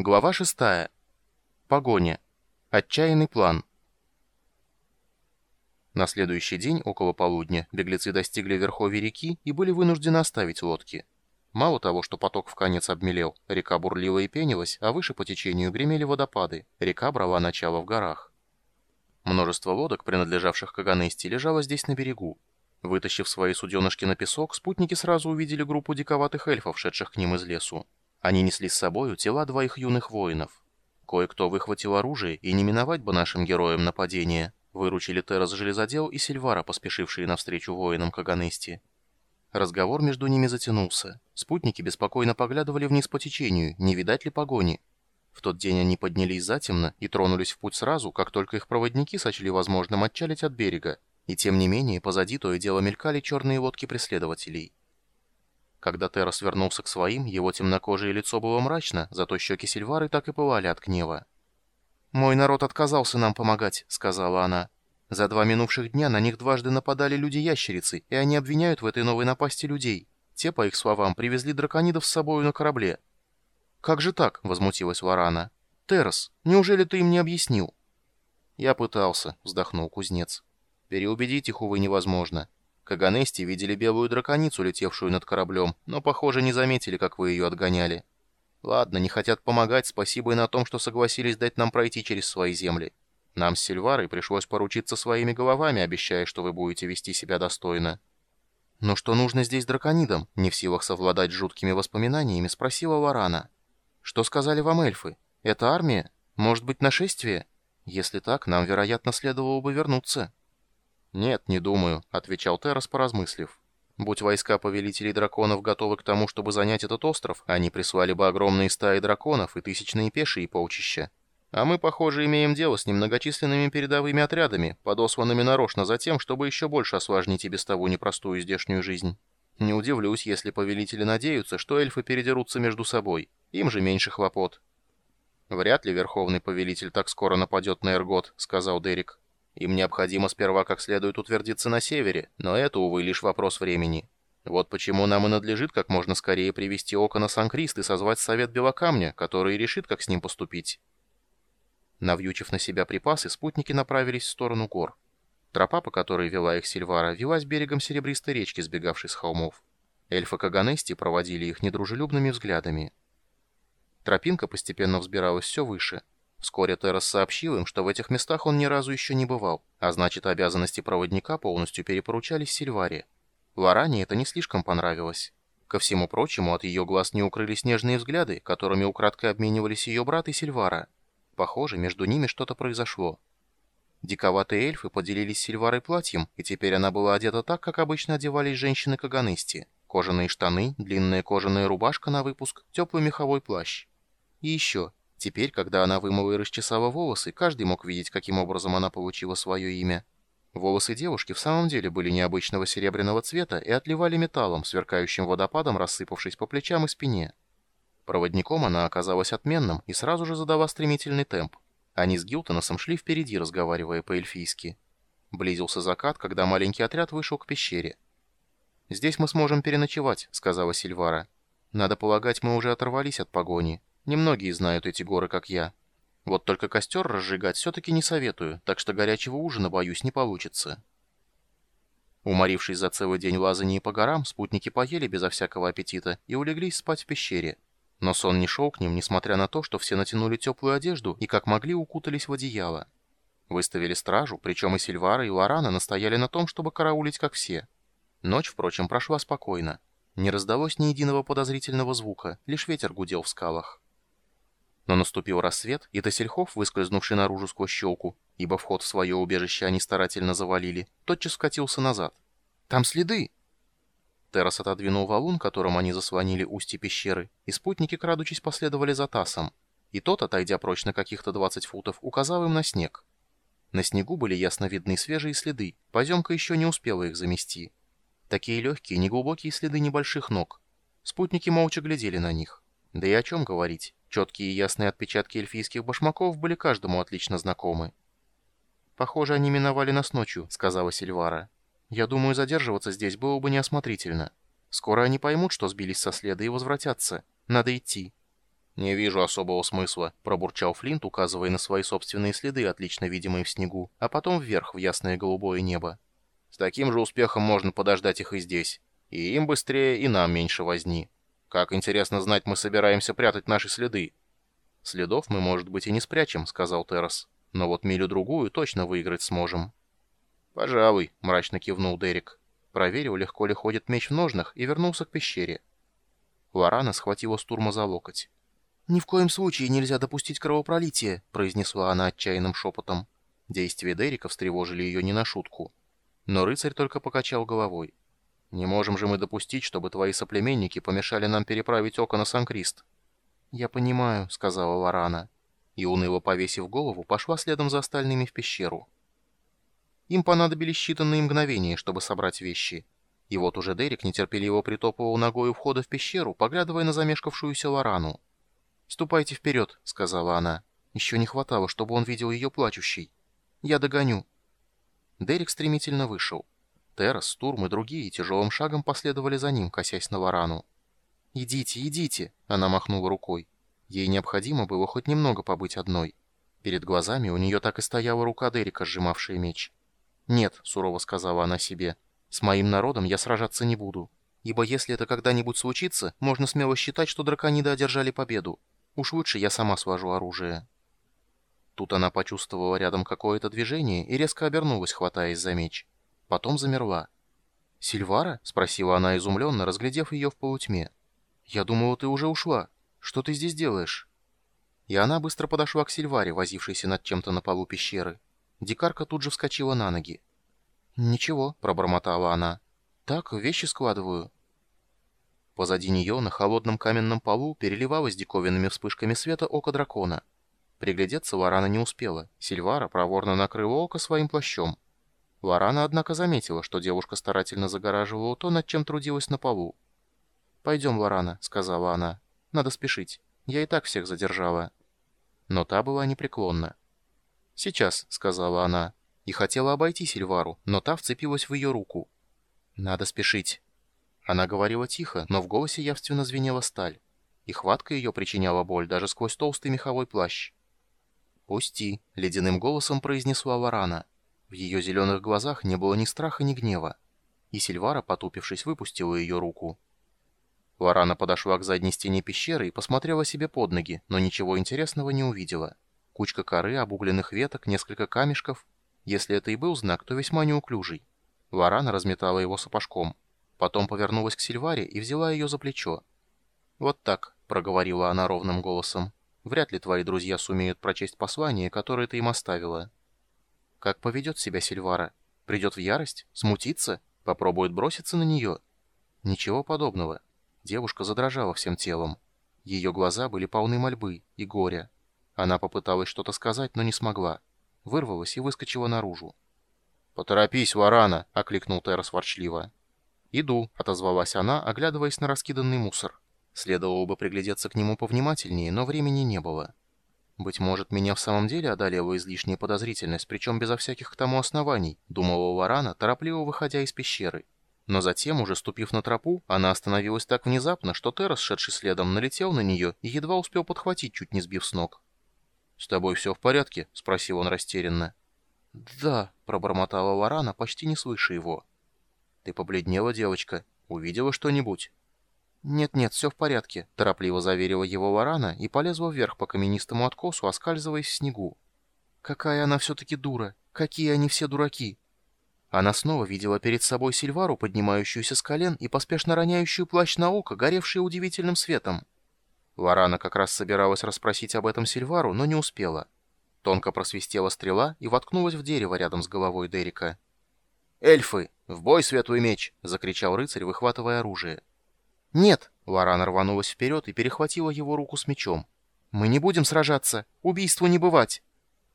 Глава 6. Погоня. Отчаянный план. На следующий день, около полудня, беглецы достигли верховья реки и были вынуждены оставить лодки. Мало того, что поток в конец обмелел, река бурлила и пенилась, а выше по течению гремели водопады, река брала начало в горах. Множество лодок, принадлежавших Каганесте, лежало здесь на берегу. Вытащив свои суденышки на песок, спутники сразу увидели группу диковатых эльфов, шедших к ним из лесу. Они несли с собою тела двоих юных воинов. Кое-кто выхватил оружие, и не миновать бы нашим героям нападения. Выручили Террас Железодел и Сильвара, поспешившие навстречу воинам Каганести. Разговор между ними затянулся. Спутники беспокойно поглядывали вниз по течению, не видать ли погони. В тот день они поднялись затемно и тронулись в путь сразу, как только их проводники сочли возможным отчалить от берега, и тем не менее позади то и дело мелькали черные лодки преследователей. Когда Террас вернулся к своим, его темнокожее лицо было мрачно, зато щеки Сильвары так и пылали от гнева. «Мой народ отказался нам помогать», — сказала она. «За два минувших дня на них дважды нападали люди-ящерицы, и они обвиняют в этой новой напасти людей. Те, по их словам, привезли драконидов с собою на корабле. «Как же так?» — возмутилась Варана. «Террас, неужели ты им не объяснил?» «Я пытался», — вздохнул кузнец. «Переубедить их, увы, невозможно. Каганести видели белую драконицу, летевшую над кораблем, но, похоже, не заметили, как вы ее отгоняли. Ладно, не хотят помогать, спасибо и на том, что согласились дать нам пройти через свои земли. Нам с Сильварой пришлось поручиться своими головами, обещая, что вы будете вести себя достойно». «Но что нужно здесь драконидам?» — не в силах совладать с жуткими воспоминаниями, спросила Варана. Что сказали вам эльфы? Это армия? Может быть, нашествие? Если так, нам, вероятно, следовало бы вернуться». «Нет, не думаю», — отвечал Террас, поразмыслив. «Будь войска повелителей драконов готовы к тому, чтобы занять этот остров, они прислали бы огромные стаи драконов и тысячные пешие полчища. А мы, похоже, имеем дело с немногочисленными передовыми отрядами, подосланными нарочно за тем, чтобы еще больше осложнить и без того непростую здешнюю жизнь. Не удивлюсь, если повелители надеются, что эльфы передерутся между собой». Им же меньше хлопот. «Вряд ли Верховный Повелитель так скоро нападет на Эргот», — сказал Дерек. «Им необходимо сперва как следует утвердиться на севере, но это, увы, лишь вопрос времени. Вот почему нам и надлежит как можно скорее привести око на Сан-Крист и созвать Совет Белокамня, который решит, как с ним поступить». Навьючив на себя припасы, спутники направились в сторону гор. Тропа, по которой вела их Сильвара, велась берегом серебристой речки, сбегавшей с холмов. Эльфы Каганести проводили их недружелюбными взглядами. Тропинка постепенно взбиралась все выше. Вскоре Террас сообщил им, что в этих местах он ни разу еще не бывал, а значит, обязанности проводника полностью перепоручались Сильваре. Лоране это не слишком понравилось. Ко всему прочему, от ее глаз не укрылись нежные взгляды, которыми украдкой обменивались ее брат и Сильвара. Похоже, между ними что-то произошло. Диковатые эльфы поделились с Сильварой платьем, и теперь она была одета так, как обычно одевались женщины Каганести. Кожаные штаны, длинная кожаная рубашка на выпуск, теплый меховой плащ. И еще, теперь, когда она вымыла и расчесала волосы, каждый мог видеть, каким образом она получила свое имя. Волосы девушки в самом деле были необычного серебряного цвета и отливали металлом, сверкающим водопадом, рассыпавшись по плечам и спине. Проводником она оказалась отменным и сразу же задала стремительный темп. Они с Гилтоносом шли впереди, разговаривая по-эльфийски. Близился закат, когда маленький отряд вышел к пещере. «Здесь мы сможем переночевать», — сказала Сильвара. «Надо полагать, мы уже оторвались от погони». Немногие знают эти горы, как я. Вот только костер разжигать все-таки не советую, так что горячего ужина, боюсь, не получится. Уморившись за целый день лазания по горам, спутники поели безо всякого аппетита и улеглись спать в пещере. Но сон не шел к ним, несмотря на то, что все натянули теплую одежду и как могли укутались в одеяло. Выставили стражу, причем и Сильвара, и Лорана настояли на том, чтобы караулить как все. Ночь, впрочем, прошла спокойно. Не раздалось ни единого подозрительного звука, лишь ветер гудел в скалах. Но наступил рассвет, и Тасельхов, выскользнувший наружу сквозь щелку, ибо вход в свое убежище они старательно завалили, тотчас скатился назад. «Там следы!» Террас отодвинул валун, которым они заслонили устье пещеры, и спутники, крадучись, последовали за Тасом. И тот, отойдя прочь на каких-то 20 футов, указал им на снег. На снегу были ясно видны свежие следы, поземка еще не успела их замести. Такие легкие, неглубокие следы небольших ног. Спутники молча глядели на них. Да и о чем говорить. Четкие и ясные отпечатки эльфийских башмаков были каждому отлично знакомы. «Похоже, они миновали нас ночью», — сказала Сильвара. «Я думаю, задерживаться здесь было бы неосмотрительно. Скоро они поймут, что сбились со следа и возвратятся. Надо идти». «Не вижу особого смысла», — пробурчал Флинт, указывая на свои собственные следы, отлично видимые в снегу, а потом вверх, в ясное голубое небо. «С таким же успехом можно подождать их и здесь. И им быстрее, и нам меньше возни. Как интересно знать, мы собираемся прятать наши следы». «Следов мы, может быть, и не спрячем», — сказал Террас. «Но вот милю-другую точно выиграть сможем». «Пожалуй», — мрачно кивнул Дерек. Проверил, легко ли ходит меч в ножнах, и вернулся к пещере. Лорана схватила Стурма за локоть. «Ни в коем случае нельзя допустить кровопролития», — произнесла она отчаянным шепотом. Действия Дерека встревожили ее не на шутку. Но рыцарь только покачал головой. «Не можем же мы допустить, чтобы твои соплеменники помешали нам переправить око на Сан-Крист». «Я понимаю», — сказала Лорана. И, уныло повесив голову, пошла следом за остальными в пещеру. Им понадобились считанные мгновения, чтобы собрать вещи. И вот уже Дерек нетерпеливо притопывал ногой у входа в пещеру, поглядывая на замешкавшуюся Лорану. «Ступайте вперед», — сказала она. Еще не хватало, чтобы он видел ее плачущей. «Я догоню». Дерек стремительно вышел. Террас, Турм и другие тяжелым шагом последовали за ним, косясь на варану. «Идите, идите!» — она махнула рукой. Ей необходимо было хоть немного побыть одной. Перед глазами у нее так и стояла рука Дерека, сжимавшая меч. «Нет», — сурово сказала она себе, — «с моим народом я сражаться не буду. Ибо если это когда-нибудь случится, можно смело считать, что дракониды одержали победу. Уж лучше я сама свожу оружие». Тут она почувствовала рядом какое-то движение и резко обернулась, хватаясь за меч. Потом замерла. «Сильвара?» — спросила она изумленно, разглядев ее в полутьме. «Я думала, ты уже ушла. Что ты здесь делаешь?» И она быстро подошла к Сильваре, возившейся над чем-то на полу пещеры. Дикарка тут же вскочила на ноги. «Ничего», — пробормотала она. «Так, вещи складываю». Позади нее на холодном каменном полу переливалось диковинными вспышками света око дракона. Приглядеться Лорана не успела. Сильвара проворно накрыла око своим плащом. Лорана, однако, заметила, что девушка старательно загораживала то, над чем трудилась на полу. «Пойдем, Лорана», — сказала она. «Надо спешить. Я и так всех задержала». Но та была непреклонна. «Сейчас», — сказала она, и хотела обойти Сильвару, но та вцепилась в ее руку. «Надо спешить». Она говорила тихо, но в голосе явственно звенела сталь. И хватка ее причиняла боль даже сквозь толстый меховой плащ. «Пусти», — ледяным голосом произнесла Лорана. В ее зеленых глазах не было ни страха, ни гнева. И Сильвара, потупившись, выпустила ее руку. Лорана подошла к задней стене пещеры и посмотрела себе под ноги, но ничего интересного не увидела. Кучка коры, обугленных веток, несколько камешков. Если это и был знак, то весьма неуклюжий. Лорана разметала его сапожком. Потом повернулась к Сильваре и взяла ее за плечо. «Вот так», — проговорила она ровным голосом. «Вряд ли твои друзья сумеют прочесть послание, которое ты им оставила». «Как поведет себя Сильвара? Придет в ярость? Смутится? Попробует броситься на нее?» «Ничего подобного». Девушка задрожала всем телом. Ее глаза были полны мольбы и горя. Она попыталась что-то сказать, но не смогла. Вырвалась и выскочила наружу. «Поторопись, Варана!» — окликнул Террас ворчливо. «Иду», — отозвалась она, оглядываясь на раскиданный мусор. Следовало бы приглядеться к нему повнимательнее, но времени не было. «Быть может, меня в самом деле одолела излишняя подозрительность, причем безо всяких к тому оснований», — думала Варана, торопливо выходя из пещеры. Но затем, уже ступив на тропу, она остановилась так внезапно, что Террас, шедший следом, налетел на нее и едва успел подхватить, чуть не сбив с ног. «С тобой все в порядке?» — спросил он растерянно. «Да», — пробормотала Варана, почти не слыша его. «Ты побледнела, девочка. Увидела что-нибудь?» «Нет-нет, все в порядке», — торопливо заверила его Варана и полезла вверх по каменистому откосу, оскальзываясь в снегу. «Какая она все-таки дура! Какие они все дураки!» Она снова видела перед собой Сильвару, поднимающуюся с колен и поспешно роняющую плащ на око, горевший удивительным светом. Варана как раз собиралась расспросить об этом Сильвару, но не успела. Тонко просвистела стрела и воткнулась в дерево рядом с головой Дерека. «Эльфы! В бой, светлый меч!» — закричал рыцарь, выхватывая оружие. «Нет!» — Лорана рванулась вперед и перехватила его руку с мечом. «Мы не будем сражаться! Убийству не бывать!»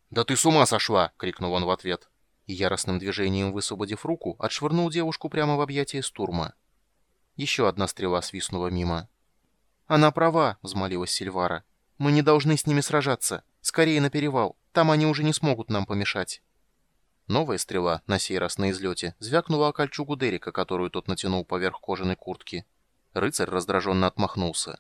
«Да ты с ума сошла!» — крикнул он в ответ. И яростным движением высвободив руку, отшвырнул девушку прямо в объятия Стурма. Еще одна стрела свистнула мимо. «Она права!» — взмолилась Сильвара. «Мы не должны с ними сражаться. Скорее на перевал. Там они уже не смогут нам помешать». Новая стрела, на сей раз на излете, звякнула о кольчугу Дерека, которую тот натянул поверх кожаной куртки. Рыцарь раздраженно отмахнулся.